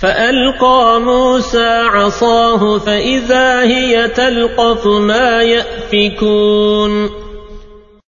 فألقى موسى عصاه فإذا هي تلقف ما يأفكون